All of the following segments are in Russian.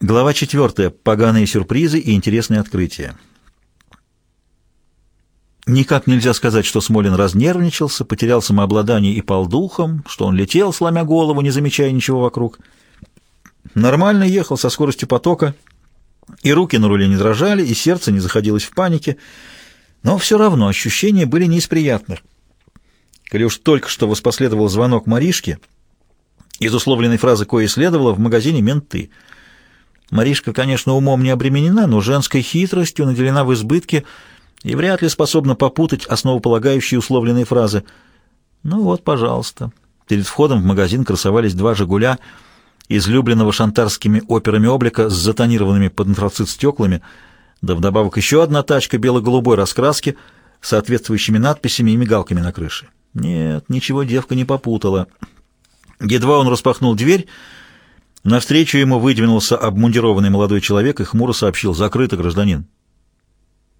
Глава 4. Поганые сюрпризы и интересные открытия. Никак нельзя сказать, что Смолин разнервничался, потерял самообладание и пал духом, что он летел, сломя голову, не замечая ничего вокруг. Нормально ехал со скоростью потока, и руки на руле не дрожали, и сердце не заходилось в панике, но все равно ощущения были не из приятных. Коли уж только что воспоследовал звонок Маришке, из условленной фразы кое следовало в магазине «Менты». Маришка, конечно, умом не обременена, но женской хитростью наделена в избытке и вряд ли способна попутать основополагающие условленные фразы. Ну вот, пожалуйста. Перед входом в магазин красовались два «Жигуля», излюбленного шантарскими операми облика с затонированными под антрацит стеклами, да вдобавок еще одна тачка бело-голубой раскраски с соответствующими надписями и мигалками на крыше. Нет, ничего девка не попутала. Едва он распахнул дверь, Навстречу ему выдвинулся обмундированный молодой человек и хмуро сообщил «Закрыто, гражданин».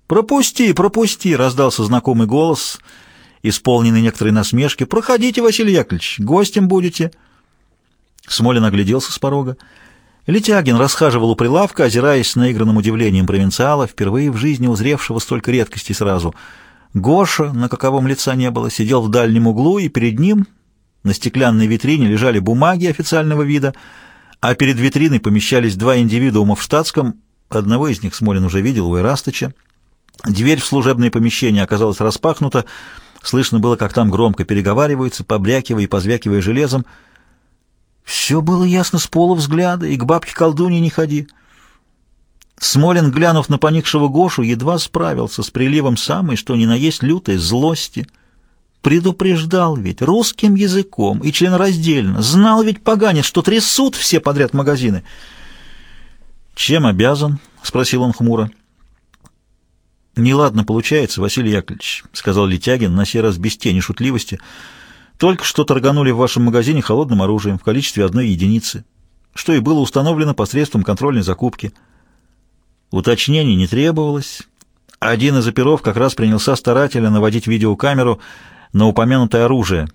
«Пропусти, пропусти!» — раздался знакомый голос, исполненный некоторой насмешки. «Проходите, Василий Яковлевич, гостем будете». Смолин огляделся с порога. Летягин расхаживал у прилавка, озираясь с наигранным удивлением провинциала, впервые в жизни узревшего столько редкостей сразу. Гоша, на каковом лица не было, сидел в дальнем углу, и перед ним на стеклянной витрине лежали бумаги официального вида — а перед витриной помещались два индивидуума в штатском, одного из них Смолин уже видел у Ирастыча. Дверь в служебное помещение оказалась распахнута, слышно было, как там громко переговариваются, побрякивая и позвякивая железом. Все было ясно с пола взгляда, и к бабке-колдуне не ходи. Смолин, глянув на поникшего Гошу, едва справился с приливом самой, что ни на есть лютой злости — Предупреждал ведь русским языком и членораздельно. Знал ведь поганец, что трясут все подряд магазины. «Чем обязан?» — спросил он хмуро. «Неладно получается, Василий Яковлевич», — сказал Летягин, на сей раз без тени шутливости. «Только что торганули в вашем магазине холодным оружием в количестве одной единицы, что и было установлено посредством контрольной закупки. Уточнений не требовалось. Один из оперов как раз принялся старательно наводить видеокамеру на упомянутое оружие.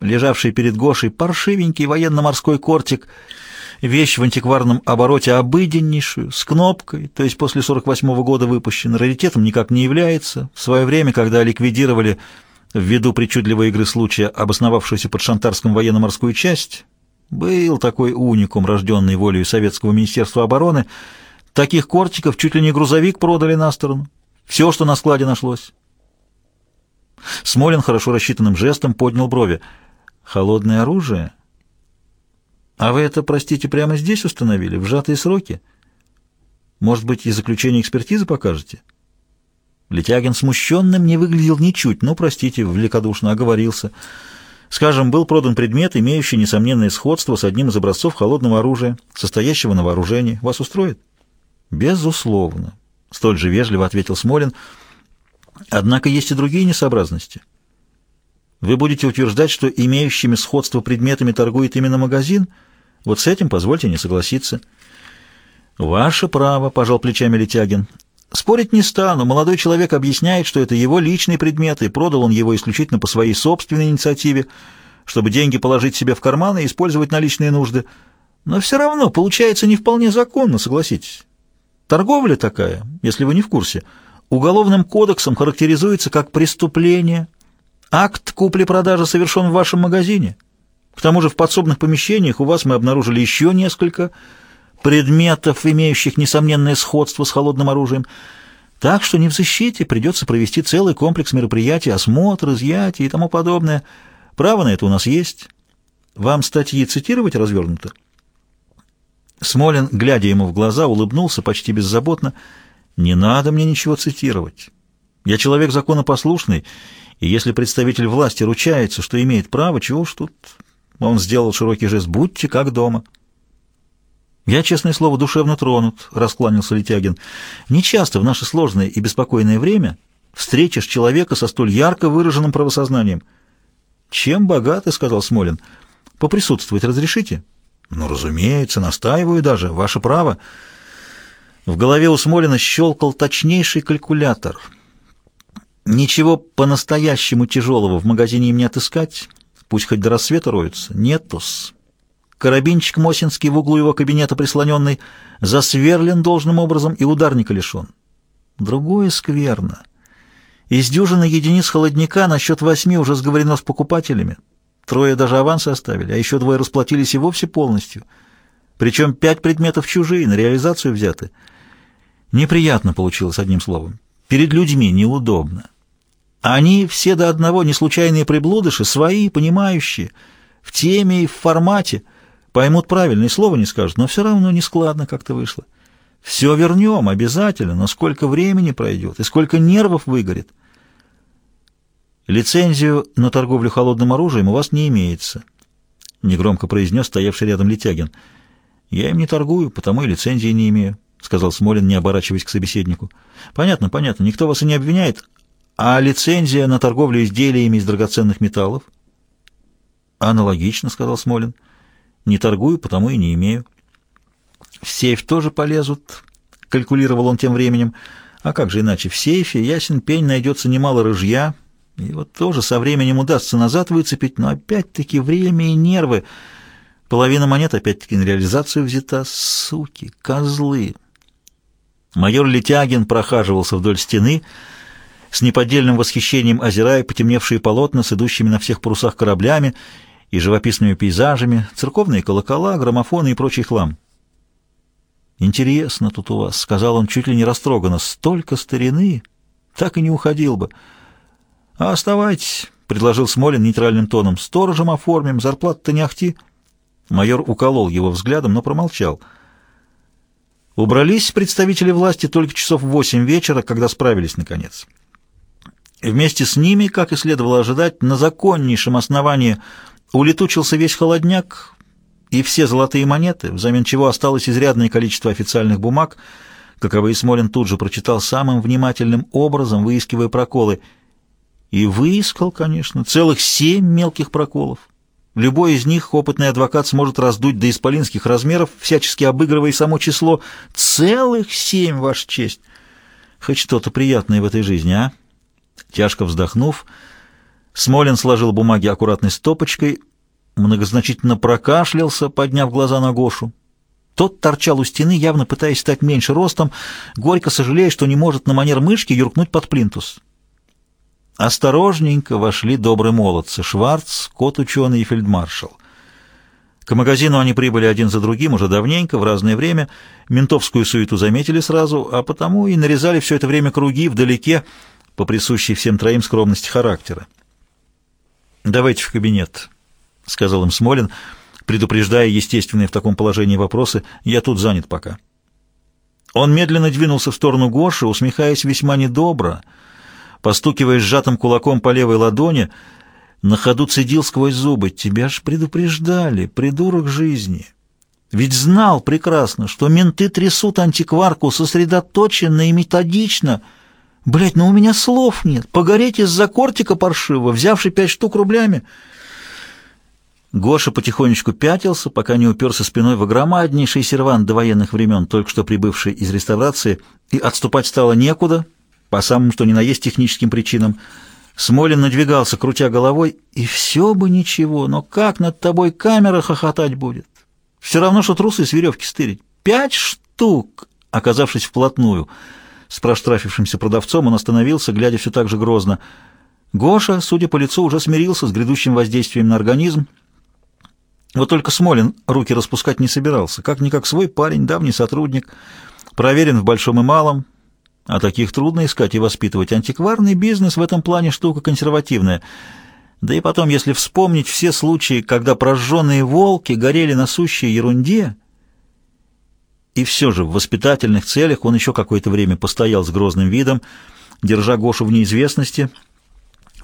Лежавший перед Гошей паршивенький военно-морской кортик, вещь в антикварном обороте обыденнейшую, с кнопкой, то есть после 48-го года выпущен, раритетом никак не является. В свое время, когда ликвидировали ввиду причудливой игры случая обосновавшуюся под Шантарском военно-морскую часть, был такой уникум, рожденный волею Советского Министерства обороны, таких кортиков чуть ли не грузовик продали на сторону. Все, что на складе нашлось. Смолин хорошо рассчитанным жестом поднял брови. «Холодное оружие? А вы это, простите, прямо здесь установили, в сжатые сроки? Может быть, и заключение экспертизы покажете?» Летягин смущенным не выглядел ничуть, но, простите, великодушно оговорился. Скажем, был продан предмет, имеющий несомненное сходство с одним из образцов холодного оружия, состоящего на вооружении. Вас устроит? Безусловно. Столь же вежливо ответил Смолин — Однако есть и другие несообразности. Вы будете утверждать, что имеющими сходство предметами торгует именно магазин? Вот с этим позвольте не согласиться. Ваше право, пожал плечами Летягин. Спорить не стану. Молодой человек объясняет, что это его личный предмет, и продал он его исключительно по своей собственной инициативе, чтобы деньги положить себе в карман и использовать на личные нужды. Но все равно получается не вполне законно, согласитесь. Торговля такая, если вы не в курсе — Уголовным кодексом характеризуется как преступление. Акт купли-продажи совершен в вашем магазине. К тому же в подсобных помещениях у вас мы обнаружили еще несколько предметов, имеющих несомненное сходство с холодным оружием. Так что не в защите, придется провести целый комплекс мероприятий, осмотр, изъятие и тому подобное. Право на это у нас есть. Вам статьи цитировать развернуто?» Смолин, глядя ему в глаза, улыбнулся почти беззаботно — не надо мне ничего цитировать. Я человек законопослушный, и если представитель власти ручается, что имеет право, чего уж тут... Он сделал широкий жест «Будьте как дома». «Я, честное слово, душевно тронут», — раскланялся Летягин. «Нечасто в наше сложное и беспокойное время встретишь человека со столь ярко выраженным правосознанием». «Чем богаты», — сказал Смолин. «Поприсутствовать разрешите?» «Ну, разумеется, настаиваю даже. Ваше право». В голове у Смолина щелкал точнейший калькулятор. Ничего по-настоящему тяжелого в магазине им не отыскать, пусть хоть до рассвета роются. Нетус. карабинчик Мосинский в углу его кабинета прислоненный, засверлен должным образом и ударника лишен. Другое скверно. Из дюжины единиц холодника на счет восьми уже сговорено с покупателями. Трое даже авансы оставили, а еще двое расплатились и вовсе полностью. Причем пять предметов чужие, на реализацию взяты. Неприятно получилось, одним словом. Перед людьми неудобно. Они все до одного не случайные приблудыши, свои, понимающие, в теме и в формате. Поймут правильно, и слова не скажут, но все равно нескладно как-то вышло. Все вернем обязательно, но сколько времени пройдет и сколько нервов выгорит. Лицензию на торговлю холодным оружием у вас не имеется, — негромко произнес стоявший рядом Летягин. Я им не торгую, потому и лицензии не имею, — сказал Смолин, не оборачиваясь к собеседнику. Понятно, понятно, никто вас и не обвиняет, а лицензия на торговлю изделиями из драгоценных металлов? Аналогично, сказал Смолин. Не торгую, потому и не имею. В сейф тоже полезут, калькулировал он тем временем. А как же иначе? В сейфе, ясен пень, найдется немало рыжья. И вот тоже со временем удастся назад выцепить, но опять-таки время и нервы. Половина монет опять-таки на реализацию взята. Суки, козлы. Майор Летягин прохаживался вдоль стены, с неподдельным восхищением озирая потемневшие полотна с идущими на всех парусах кораблями и живописными пейзажами, церковные колокола, граммофоны и прочий хлам. «Интересно тут у вас», — сказал он чуть ли не растроганно, — «столько старины, так и не уходил бы». «А оставайтесь», — предложил Смолин нейтральным тоном, — «сторожем оформим, зарплата-то не ахти». Майор уколол его взглядом, но промолчал. Убрались представители власти только часов в восемь вечера, когда справились наконец. Вместе с ними, как и следовало ожидать, на законнейшем основании улетучился весь холодняк и все золотые монеты, взамен чего осталось изрядное количество официальных бумаг, каковые Смолин тут же прочитал самым внимательным образом, выискивая проколы. И выискал, конечно, целых семь мелких проколов. Любой из них опытный адвокат сможет раздуть до исполинских размеров, всячески обыгрывая само число. Целых семь, Ваша честь! Хоть что-то приятное в этой жизни, а? Тяжко вздохнув, Смолин сложил бумаги аккуратной стопочкой, многозначительно прокашлялся, подняв глаза на Гошу. Тот торчал у стены, явно пытаясь стать меньше ростом, горько сожалея, что не может на манер мышки юркнуть под плинтус. Осторожненько вошли добрые молодцы — Шварц, кот-ученый и фельдмаршал. К магазину они прибыли один за другим уже давненько, в разное время. Ментовскую суету заметили сразу, а потому и нарезали все это время круги вдалеке, по присущей всем троим скромности характера. «Давайте в кабинет», — сказал им Смолин, предупреждая естественные в таком положении вопросы. «Я тут занят пока». Он медленно двинулся в сторону Гоши, усмехаясь весьма недобро, постукивая сжатым кулаком по левой ладони, на ходу цедил сквозь зубы. «Тебя ж предупреждали, придурок жизни!» Ведь знал прекрасно, что менты трясут антикварку сосредоточенно и методично — Блять, ну у меня слов нет. Погореть из-за кортика паршивого, взявший пять штук рублями. Гоша потихонечку пятился, пока не уперся спиной в огромнейший сервант до военных времен, только что прибывший из реставрации, и отступать стало некуда, по самым что ни на есть техническим причинам. Смолин надвигался, крутя головой, и все бы ничего, но как над тобой камера хохотать будет? Все равно, что трусы с веревки стырить. Пять штук, оказавшись вплотную — с проштрафившимся продавцом он остановился, глядя все так же грозно. Гоша, судя по лицу, уже смирился с грядущим воздействием на организм. Вот только Смолин руки распускать не собирался. Как-никак свой парень, давний сотрудник, проверен в большом и малом, а таких трудно искать и воспитывать. Антикварный бизнес в этом плане штука консервативная. Да и потом, если вспомнить все случаи, когда прожженные волки горели на сущей ерунде, и все же в воспитательных целях он еще какое-то время постоял с грозным видом, держа Гошу в неизвестности.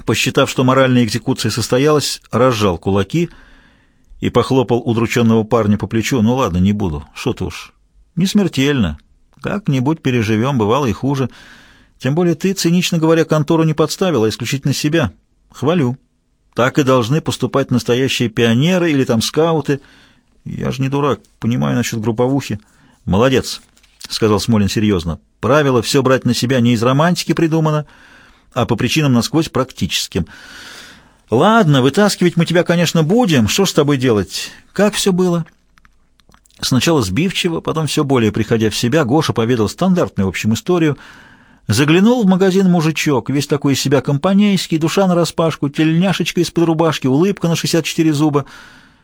Посчитав, что моральная экзекуция состоялась, разжал кулаки и похлопал удрученного парня по плечу. «Ну ладно, не буду. Что ты уж. Не смертельно. Как-нибудь переживем, бывало и хуже. Тем более ты, цинично говоря, контору не подставил, а исключительно себя. Хвалю. Так и должны поступать настоящие пионеры или там скауты. Я же не дурак, понимаю насчет групповухи». «Молодец», — сказал Смолин серьезно. «Правило все брать на себя не из романтики придумано, а по причинам насквозь практическим. Ладно, вытаскивать мы тебя, конечно, будем. Что с тобой делать? Как все было? Сначала сбивчиво, потом все более приходя в себя, Гоша поведал стандартную, в общем, историю. Заглянул в магазин мужичок, весь такой из себя компанейский, душа нараспашку, тельняшечка из-под рубашки, улыбка на 64 зуба.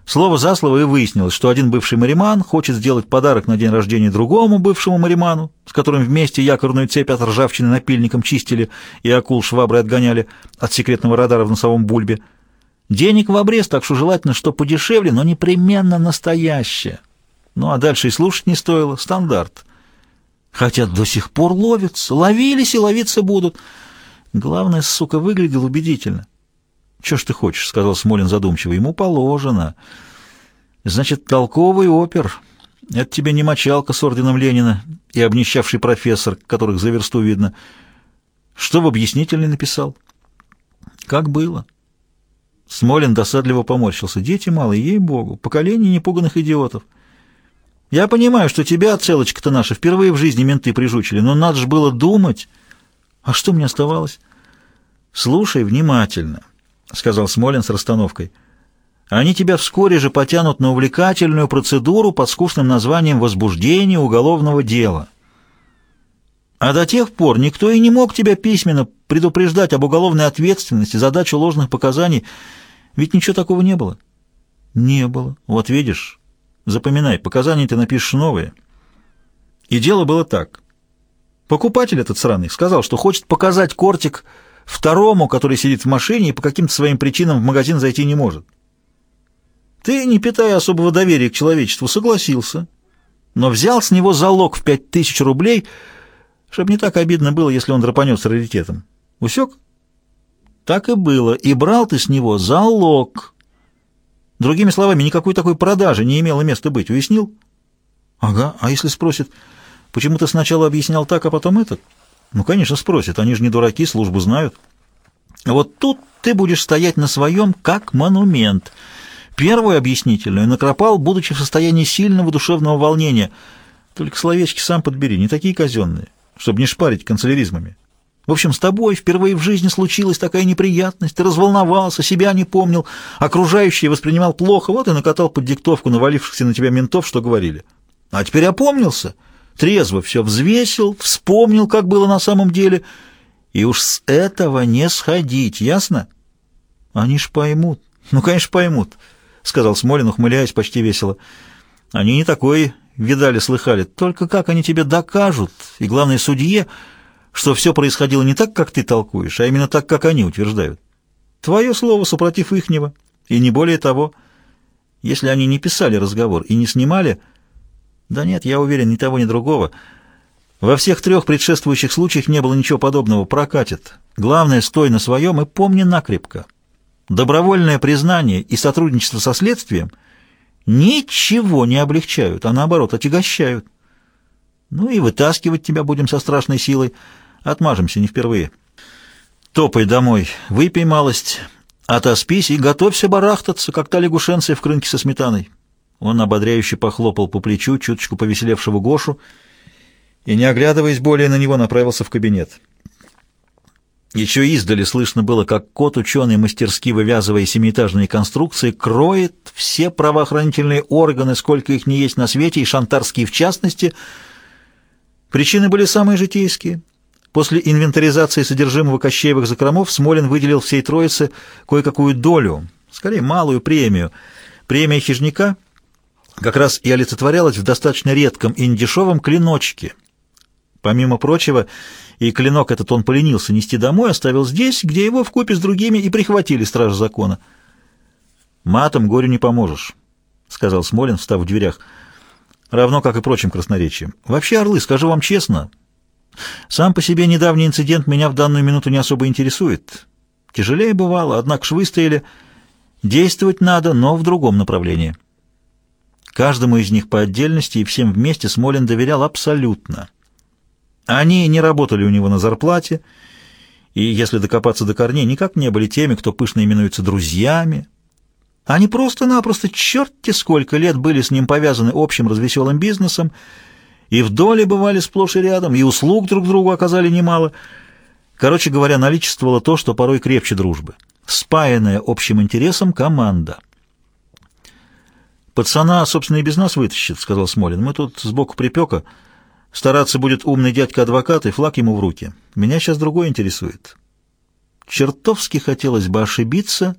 Слово за слово и выяснилось, что один бывший мариман хочет сделать подарок на день рождения другому бывшему мариману, с которым вместе якорную цепь от ржавчины напильником чистили и акул шваброй отгоняли от секретного радара в носовом бульбе. Денег в обрез, так что желательно, что подешевле, но непременно настоящее. Ну а дальше и слушать не стоило. Стандарт. Хотя до сих пор ловятся, ловились и ловиться будут. Главное, сука, выглядел убедительно. «Чего ж ты хочешь?» — сказал Смолин задумчиво. «Ему положено». «Значит, толковый опер. Это тебе не мочалка с орденом Ленина и обнищавший профессор, которых за версту видно. Что в объяснительной написал?» «Как было?» Смолин досадливо поморщился. «Дети малые, ей-богу, поколение непуганных идиотов». «Я понимаю, что тебя, отцелочка-то наша, впервые в жизни менты прижучили, но надо же было думать. А что мне оставалось?» «Слушай внимательно». — сказал Смолин с расстановкой. «Они тебя вскоре же потянут на увлекательную процедуру под скучным названием «возбуждение уголовного дела». А до тех пор никто и не мог тебя письменно предупреждать об уголовной ответственности за дачу ложных показаний, ведь ничего такого не было». «Не было. Вот видишь. Запоминай, показания ты напишешь новые». И дело было так. Покупатель этот сраный сказал, что хочет показать кортик второму, который сидит в машине и по каким-то своим причинам в магазин зайти не может. Ты, не питая особого доверия к человечеству, согласился, но взял с него залог в пять тысяч рублей, чтобы не так обидно было, если он драпанет с раритетом. Усек? Так и было. И брал ты с него залог. Другими словами, никакой такой продажи не имело места быть. Уяснил? Ага. А если спросит, почему ты сначала объяснял так, а потом этот? Ну, конечно, спросят, они же не дураки, службу знают. Вот тут ты будешь стоять на своем, как монумент. Первую объяснительную накропал, будучи в состоянии сильного душевного волнения. Только словечки сам подбери, не такие казенные, чтобы не шпарить канцеляризмами. В общем, с тобой впервые в жизни случилась такая неприятность, ты разволновался, себя не помнил, окружающие воспринимал плохо, вот и накатал под диктовку навалившихся на тебя ментов, что говорили. А теперь опомнился — трезво все взвесил, вспомнил, как было на самом деле, и уж с этого не сходить, ясно? Они ж поймут. Ну, конечно, поймут, — сказал Смолин, ухмыляясь почти весело. Они не такое видали, слыхали. Только как они тебе докажут, и, главное, судье, что все происходило не так, как ты толкуешь, а именно так, как они утверждают. Твое слово супротив ихнего, и не более того. Если они не писали разговор и не снимали, — да нет, я уверен, ни того, ни другого. Во всех трех предшествующих случаях не было ничего подобного. Прокатит. Главное, стой на своем и помни накрепко. Добровольное признание и сотрудничество со следствием ничего не облегчают, а наоборот отягощают. Ну и вытаскивать тебя будем со страшной силой. Отмажемся не впервые. Топай домой, выпей малость, отоспись и готовься барахтаться, как та лягушенция в крынке со сметаной. Он ободряюще похлопал по плечу чуточку повеселевшего Гошу и, не оглядываясь более на него, направился в кабинет. Еще издали слышно было, как кот-ученый, мастерски вывязывая семиэтажные конструкции, кроет все правоохранительные органы, сколько их не есть на свете, и шантарские в частности. Причины были самые житейские. После инвентаризации содержимого Кощеевых закромов Смолин выделил всей троице кое-какую долю, скорее малую премию. Премия хижника — как раз и олицетворялась в достаточно редком и недешевом клиночке. Помимо прочего, и клинок этот он поленился нести домой, оставил здесь, где его вкупе с другими и прихватили стражи закона. «Матом горю не поможешь», — сказал Смолин, встав в дверях, равно как и прочим красноречием. «Вообще, орлы, скажу вам честно, сам по себе недавний инцидент меня в данную минуту не особо интересует. Тяжелее бывало, однако ж выстояли. Действовать надо, но в другом направлении». Каждому из них по отдельности и всем вместе Смолин доверял абсолютно. Они не работали у него на зарплате, и, если докопаться до корней, никак не были теми, кто пышно именуется друзьями. Они просто-напросто черти сколько лет были с ним повязаны общим развеселым бизнесом, и в доле бывали сплошь и рядом, и услуг друг другу оказали немало. Короче говоря, наличествовало то, что порой крепче дружбы. спаянная общим интересом команда. «Пацана, собственно, и без нас вытащит», — сказал Смолин. «Мы тут сбоку припека. Стараться будет умный дядька-адвокат и флаг ему в руки. Меня сейчас другое интересует. Чертовски хотелось бы ошибиться,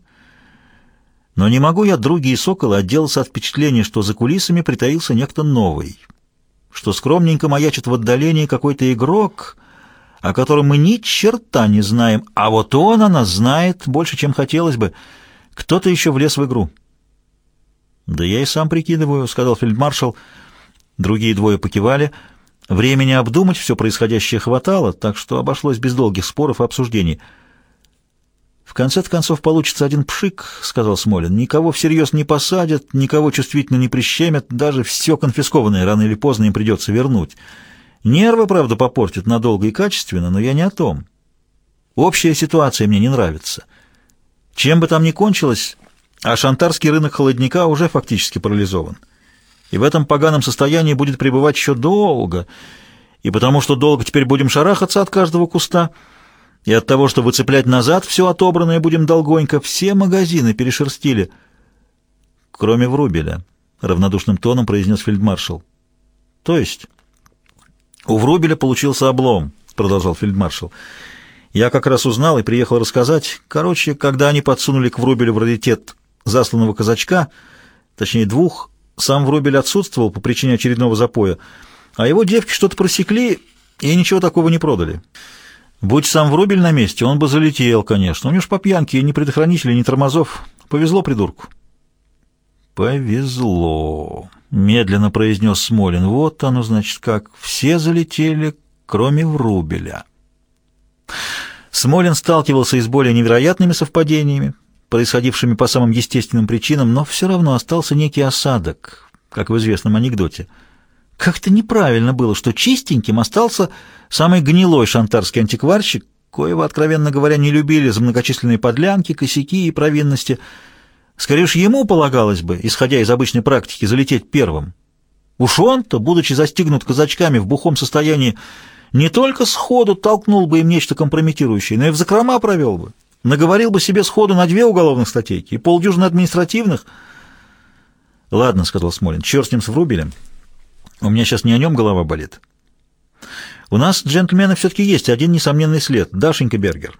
но не могу я, други и соколы, отделаться от впечатления, что за кулисами притаился некто новый, что скромненько маячит в отдалении какой-то игрок, о котором мы ни черта не знаем, а вот он о нас знает больше, чем хотелось бы. Кто-то еще влез в игру». «Да я и сам прикидываю», — сказал фельдмаршал. Другие двое покивали. Времени обдумать все происходящее хватало, так что обошлось без долгих споров и обсуждений. «В конце концов получится один пшик», — сказал Смолин. «Никого всерьез не посадят, никого чувствительно не прищемят, даже все конфискованное рано или поздно им придется вернуть. Нервы, правда, попортят надолго и качественно, но я не о том. Общая ситуация мне не нравится. Чем бы там ни кончилось, а шантарский рынок холодника уже фактически парализован. И в этом поганом состоянии будет пребывать еще долго, и потому что долго теперь будем шарахаться от каждого куста, и от того, что выцеплять назад все отобранное будем долгонько, все магазины перешерстили, кроме Врубеля, — равнодушным тоном произнес фельдмаршал. То есть... У Врубеля получился облом, — продолжал фельдмаршал. Я как раз узнал и приехал рассказать. Короче, когда они подсунули к Врубелю в раритет засланного казачка, точнее двух, сам Врубель отсутствовал по причине очередного запоя, а его девки что-то просекли и ничего такого не продали. Будь сам Врубель на месте, он бы залетел, конечно. У него ж по пьянке ни предохранителей, ни тормозов. Повезло придурку. «Повезло», — медленно произнес Смолин. «Вот оно, значит, как. Все залетели, кроме Врубеля». Смолин сталкивался и с более невероятными совпадениями происходившими по самым естественным причинам, но все равно остался некий осадок, как в известном анекдоте. Как-то неправильно было, что чистеньким остался самый гнилой шантарский антикварщик, коего, откровенно говоря, не любили за многочисленные подлянки, косяки и провинности. Скорее уж ему полагалось бы, исходя из обычной практики, залететь первым. Уж он-то, будучи застигнут казачками в бухом состоянии, не только сходу толкнул бы им нечто компрометирующее, но и в закрома провел бы. Наговорил бы себе сходу на две уголовных статейки и полдюжины административных. «Ладно», — сказал Смолин, — «черт с ним с Врубелем. У меня сейчас не о нем голова болит. У нас, джентльмены, все-таки есть один несомненный след — Дашенька Бергер.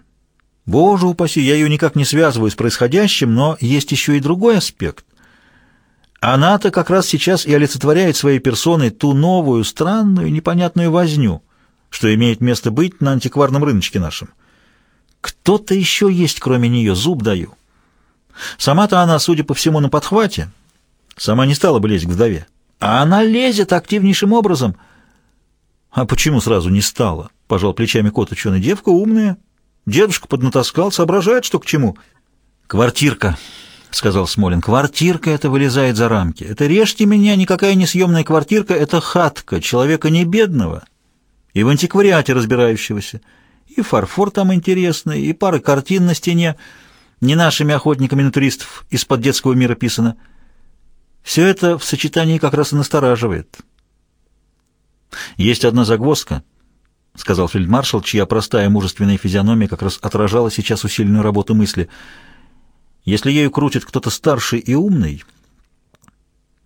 Боже упаси, я ее никак не связываю с происходящим, но есть еще и другой аспект. Она-то как раз сейчас и олицетворяет своей персоной ту новую, странную, непонятную возню, что имеет место быть на антикварном рыночке нашем. Кто-то еще есть, кроме нее, зуб даю. Сама-то она, судя по всему, на подхвате. Сама не стала бы лезть к вдове. А она лезет активнейшим образом. А почему сразу не стала? Пожал плечами кот ученый. Девка умная. Дедушка поднатаскал, соображает, что к чему. Квартирка, сказал Смолин. Квартирка это вылезает за рамки. Это режьте меня, никакая не съемная квартирка, это хатка человека не бедного и в антиквариате разбирающегося. И фарфор там интересный, и пара картин на стене, не нашими охотниками на туристов, из-под детского мира писано. Все это в сочетании как раз и настораживает. «Есть одна загвоздка», — сказал фельдмаршал, чья простая мужественная физиономия как раз отражала сейчас усиленную работу мысли. «Если ею крутит кто-то старший и умный...»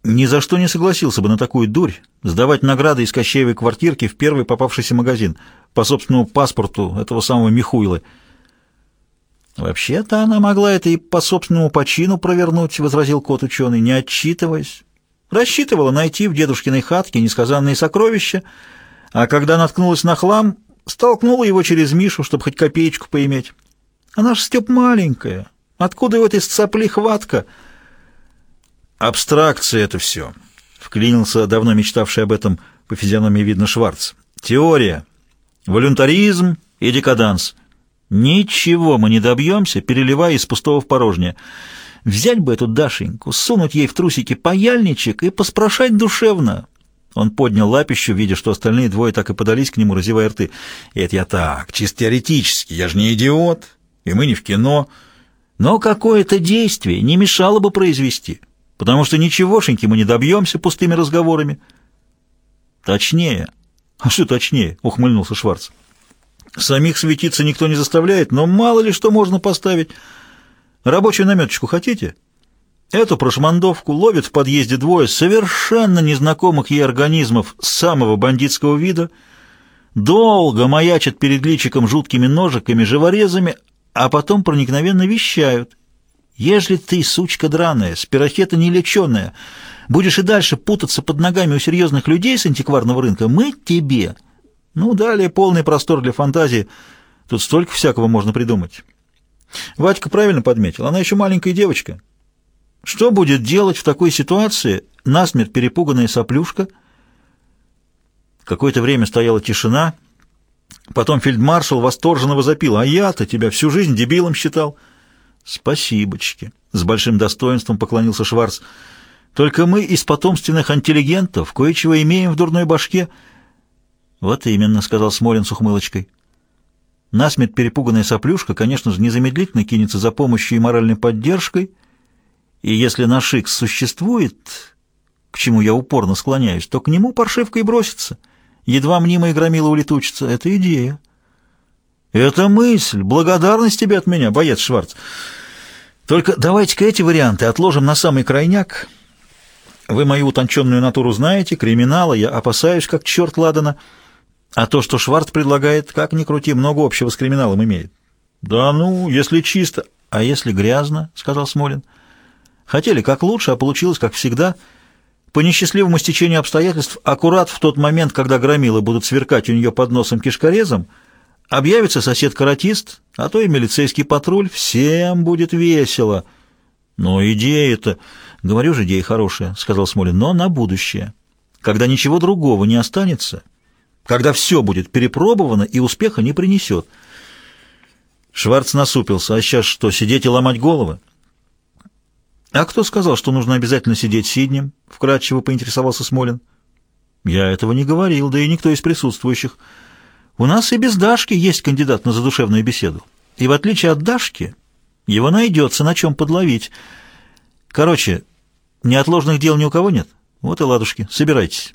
Ни за что не согласился бы на такую дурь сдавать награды из Кощеевой квартирки в первый попавшийся магазин по собственному паспорту этого самого Михуила. «Вообще-то она могла это и по собственному почину провернуть», — возразил кот-ученый, не отчитываясь. Рассчитывала найти в дедушкиной хатке несказанные сокровища, а когда наткнулась на хлам, столкнула его через Мишу, чтобы хоть копеечку поиметь. Она ж, Степ, маленькая. Откуда в этой сцапли хватка?» Абстракция это все. Вклинился давно мечтавший об этом по физиономии видно Шварц. Теория. Волюнтаризм и декаданс. Ничего мы не добьемся, переливая из пустого в порожнее. Взять бы эту Дашеньку, сунуть ей в трусики паяльничек и поспрашать душевно. Он поднял лапищу, видя, что остальные двое так и подались к нему, разевая рты. «Это я так, чисто теоретически, я же не идиот, и мы не в кино. Но какое-то действие не мешало бы произвести» потому что ничегошеньки мы не добьемся пустыми разговорами. Точнее. А что точнее? Ухмыльнулся Шварц. Самих светиться никто не заставляет, но мало ли что можно поставить. Рабочую наметочку хотите? Эту прошмандовку ловят в подъезде двое совершенно незнакомых ей организмов самого бандитского вида, долго маячат перед личиком жуткими ножиками, живорезами, а потом проникновенно вещают. Ежели ты, сучка драная, спирохета нелеченая, будешь и дальше путаться под ногами у серьезных людей с антикварного рынка, мы тебе. Ну, далее полный простор для фантазии. Тут столько всякого можно придумать. Вадька правильно подметил, она еще маленькая девочка. Что будет делать в такой ситуации насмерть перепуганная соплюшка? Какое-то время стояла тишина. Потом фельдмаршал восторженно возопил. «А я-то тебя всю жизнь дебилом считал». «Спасибочки», — с большим достоинством поклонился Шварц. «Только мы из потомственных интеллигентов кое-чего имеем в дурной башке». «Вот именно», — сказал Смолин с ухмылочкой. Насмерть перепуганная соплюшка, конечно же, незамедлительно кинется за помощью и моральной поддержкой, и если Нашикс существует, к чему я упорно склоняюсь, то к нему паршивка и бросится. Едва мнимая громила улетучится. Это идея. Это мысль. Благодарность тебе от меня, боец Шварц. Только давайте-ка эти варианты отложим на самый крайняк. Вы мою утонченную натуру знаете, криминала я опасаюсь, как черт ладана. А то, что Шварц предлагает, как ни крути, много общего с криминалом имеет. Да ну, если чисто... А если грязно, — сказал Смолин. — Хотели как лучше, а получилось как всегда. По несчастливому стечению обстоятельств, аккурат в тот момент, когда громилы будут сверкать у нее под носом кишкорезом, объявится сосед-каратист, а то и милицейский патруль, всем будет весело. Но идея-то... Говорю же, идея хорошая, — сказал Смолин, — но на будущее. Когда ничего другого не останется, когда все будет перепробовано и успеха не принесет. Шварц насупился. А сейчас что, сидеть и ломать головы? «А кто сказал, что нужно обязательно сидеть сиднем?» — вкратчиво поинтересовался Смолин. «Я этого не говорил, да и никто из присутствующих. У нас и без Дашки есть кандидат на задушевную беседу. И в отличие от Дашки, его найдется на чем подловить. Короче, неотложных дел ни у кого нет? Вот и ладушки, собирайтесь».